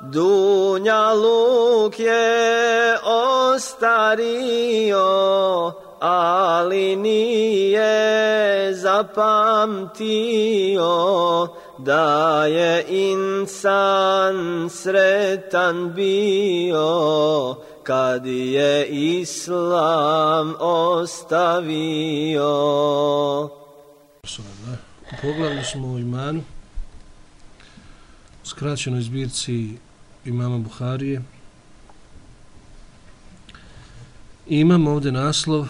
Dunja luk je ostario, ali nije zapamtio da je insan sretan bio kad je islam ostavio. U poglavlju smo u imanu, skraćenoj zbirci imama Buharije. I imamo ovdje naslov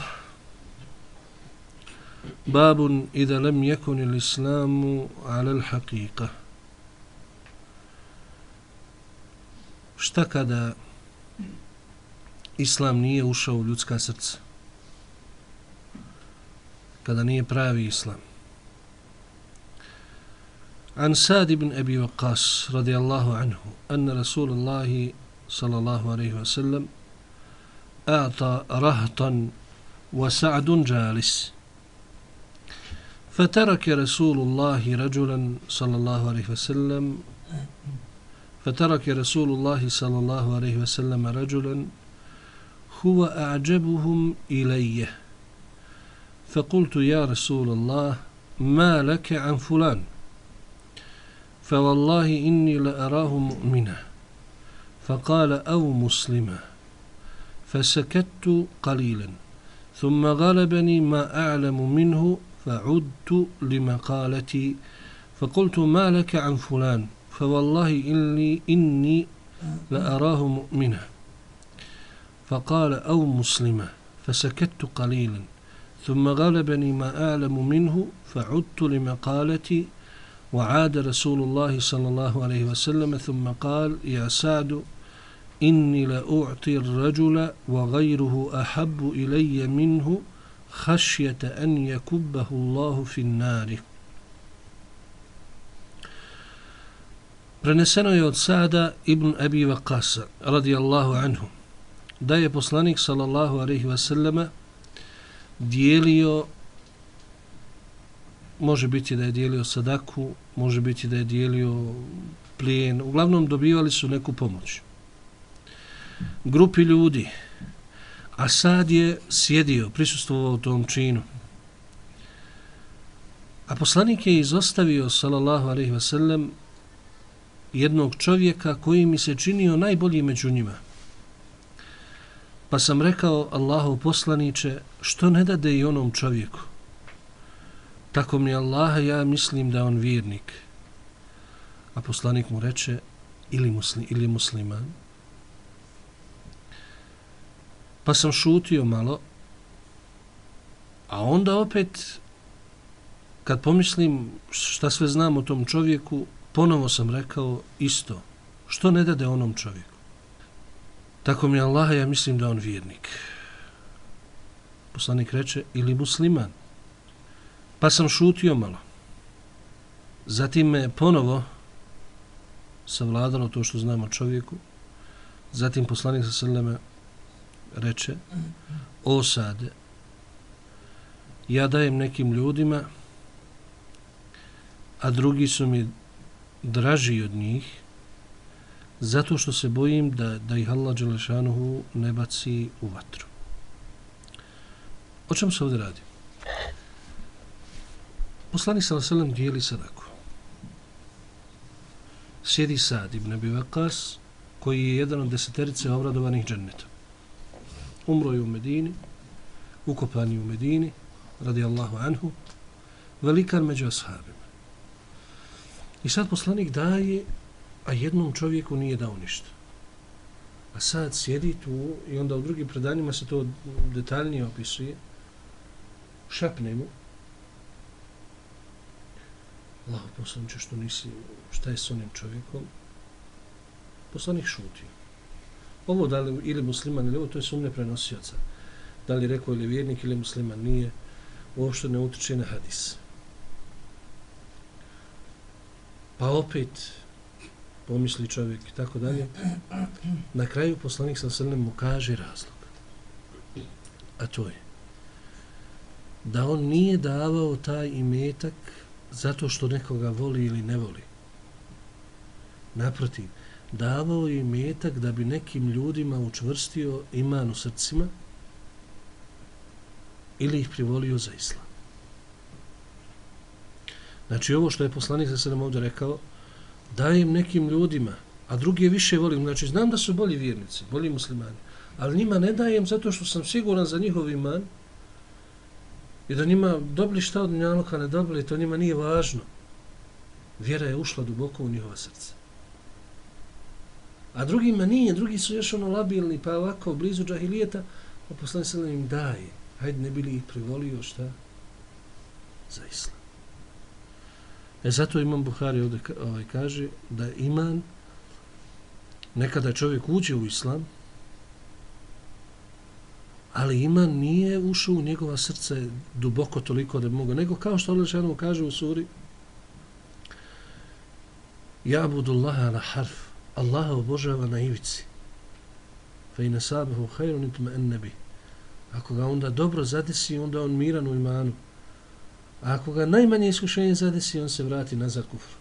Babun ida lem jekun il islamu ala al haqiqa. Šta kada islam nije ušao u ljudska srca? Kada nije pravi islam? عن سعد بن أبي وقاص رضي الله عنه أن رسول الله صلى الله عليه وسلم أعطى رهطا وسعد جالس. فترك رسول الله رجلا صلى الله عليه وسلم فترك رسول الله صلى الله عليه وسلم رجلا هو أعجبهم إليه فقلت يا رسول الله ما لك عن فلان؟ فوالله إني لأراه مؤمنا. فقال أو مسلما فسكت قليلا. ثم غلبني ما أعلم منه فعدت لمقالتي. فقلت ما لك عن فلان؟ فوالله إني, إني لأراه مؤمنا. فقال أو مسلما فسكت قليلا. ثم غلبني ما أعلم منه فعدت لمقالتي. وعاد رسول الله صلى الله عليه وسلم ثم قال يا سعد إني لأعطي الرجل وغيره أحب إلي منه خشية أن يكبه الله في النار Preneseno je od Sada ibn Abi Waqasa radijallahu anhu da je poslanik sallallahu alaihi wasallama dijelio može biti da je dijelio sadaku, može biti da je dijelio plijen. Uglavnom dobivali su neku pomoć. Grupi ljudi, a sad je sjedio, prisustvovao u tom činu. A poslanik je izostavio, salallahu alaihi wasallam, jednog čovjeka koji mi se činio najbolji među njima. Pa sam rekao Allahu poslaniće, što ne dade i onom čovjeku? Tako mi Allaha, ja mislim da on vjernik. A poslanik mu reče, ili, musli, ili musliman. Pa sam šutio malo, a onda opet, kad pomislim šta sve znam o tom čovjeku, ponovo sam rekao isto. Što ne dade onom čovjeku? Tako mi Allaha, ja mislim da on vjernik. Poslanik reče, ili musliman. Pa sam šutio malo. Zatim me ponovo savladalo to što znamo čovjeku. Zatim poslanik sa srleme reče o sade ja dajem nekim ljudima a drugi su mi draži od njih zato što se bojim da, da ih Allah Đelešanuhu ne baci u vatru. O čem se ovdje radi? Poslanik sa vaselem dijeli sadaku. Sjedi Sad ibn Abi Vakas, koji je jedan od deseterice obradovanih džennetom. Umro je u Medini, ukopan je u Medini, radi Allahu anhu, velikar među ashabima. I sad poslanik daje, a jednom čovjeku nije dao ništa. A sad sjedi tu i onda u drugim predanjima se to detaljnije opisuje, šapne mu, Allah poslaniče što nisi, šta je s onim čovjekom? Poslanik šuti. Ovo da li ili musliman ili ovo, to je sumne prenosioca. Da li rekao ili vjernik ili musliman nije, uopšte ne utiče na hadis. Pa opet, pomisli čovjek i tako dalje, na kraju poslanik sa srnem mu kaže razlog. A to je da on nije davao taj imetak zato što nekoga voli ili ne voli. Naprotiv, davao je imetak da bi nekim ljudima učvrstio iman u srcima ili ih privolio za islam. Znači ovo što je poslanik za sedam ovdje rekao, dajem nekim ljudima, a druge više volim, znači znam da su bolji vjernici, bolji muslimani, ali njima ne dajem zato što sam siguran za njihov iman i da njima dobili šta od njaluka ne dobili, to njima nije važno. Vjera je ušla duboko u njihova srca. A drugima nije, drugi su još ono labilni, pa ovako blizu džahilijeta, a poslanik sa im daje. Hajde, ne bili ih privolio šta? Za islam. E zato imam Buhari ovdje ovaj, kaže da iman nekada čovjek uđe u islam ali iman nije ušao u njegova srce duboko toliko da bi mogao, nego kao što Allah Žešanu kaže u suri Ja budu Allaha na harf. Allaha obožava na ivici. Fe i sabahu hajru nitme en nebi ako ga onda dobro zadesi onda on miran u imanu. A ako ga najmanje iskušenje zadesi, on se vrati nazad kufru.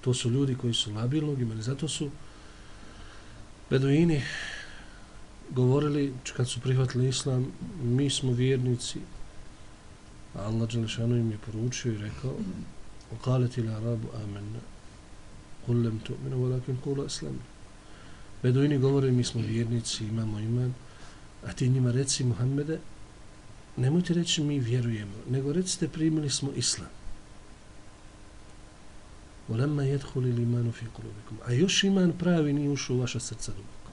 To su ljudi koji su labilnog imali. Zato su beduini govorili, kad su prihvatili islam, mi smo vjernici. Allah Đelešanu im je poručio i rekao Ukaleti la rabu amen Kullem tu minu volakin kula islam. Beduini govore, mi smo vjernici, imamo iman. A ti njima reci, Muhammede, nemojte reći mi vjerujemo, nego recite primili smo islam. Ulemma jedhuli li imanu fi kulubikum. A još iman pravi nije ušao u vaša srca duboko.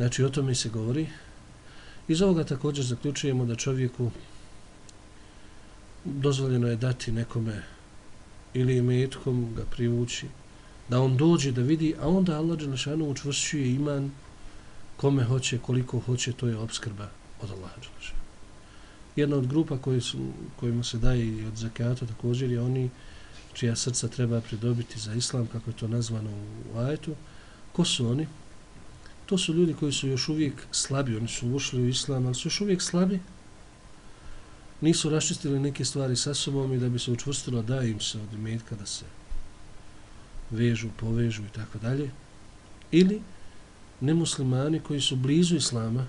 Znači, o tome se govori. Iz ovoga također zaključujemo da čovjeku dozvoljeno je dati nekome ili imetkom ga privući, da on dođe da vidi, a onda Allah Đelešanu učvršćuje iman kome hoće, koliko hoće, to je obskrba od Allaha Đelešanu. Jedna od grupa koji su, kojima se daje i od zakata također je oni čija srca treba pridobiti za islam, kako je to nazvano u ajetu. Ko su oni? To su ljudi koji su još uvijek slabi, oni su ušli u islam, ali su još uvijek slabi. Nisu raščistili neke stvari sa sobom i da bi se učvrstilo da im se od imetka da se vežu, povežu i tako dalje. Ili nemuslimani koji su blizu islama,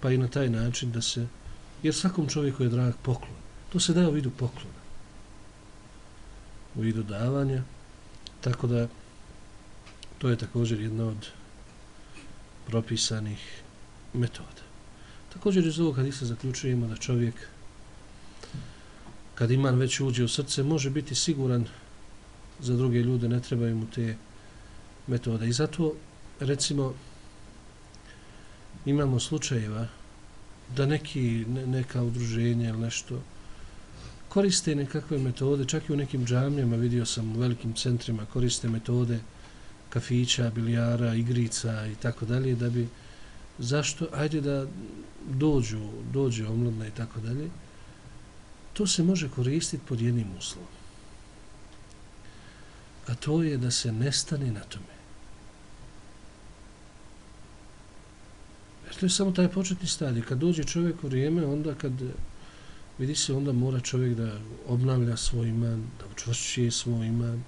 pa i na taj način da se, jer svakom čovjeku je drag poklon. To se daje u vidu poklona. U vidu davanja. Tako da to je također jedna od propisanih metoda. Također iz ovog hadisa zaključujemo da čovjek kad iman već uđe u srce može biti siguran za druge ljude, ne trebaju mu te metode. I zato recimo imamo slučajeva da neki, ne, neka udruženja ili nešto koriste nekakve metode, čak i u nekim džamljama, vidio sam u velikim centrima, koriste metode kafića, bilijara, igrica i tako dalje, da bi, zašto, ajde da dođu, dođe omladna i tako dalje, to se može koristiti pod jednim uslovom. A to je da se nestane na tome. to je samo taj početni stadij. Kad dođe čovjek u vrijeme, onda kad vidi se, onda mora čovjek da obnavlja svoj iman, da učvršćuje svoj iman,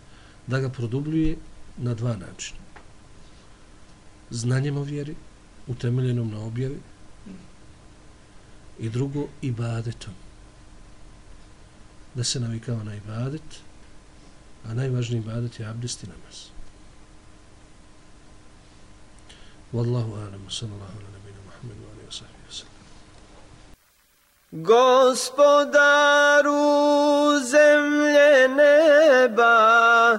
da ga produbljuje na dva načina. Znanjem o vjeri, utemeljenom na objavi, i drugo, ibadetom. Da se navikava na ibadet, a najvažniji ibadet je abdest i namaz. Wallahu alam, sallallahu alam. Gospodaru zemlje neba,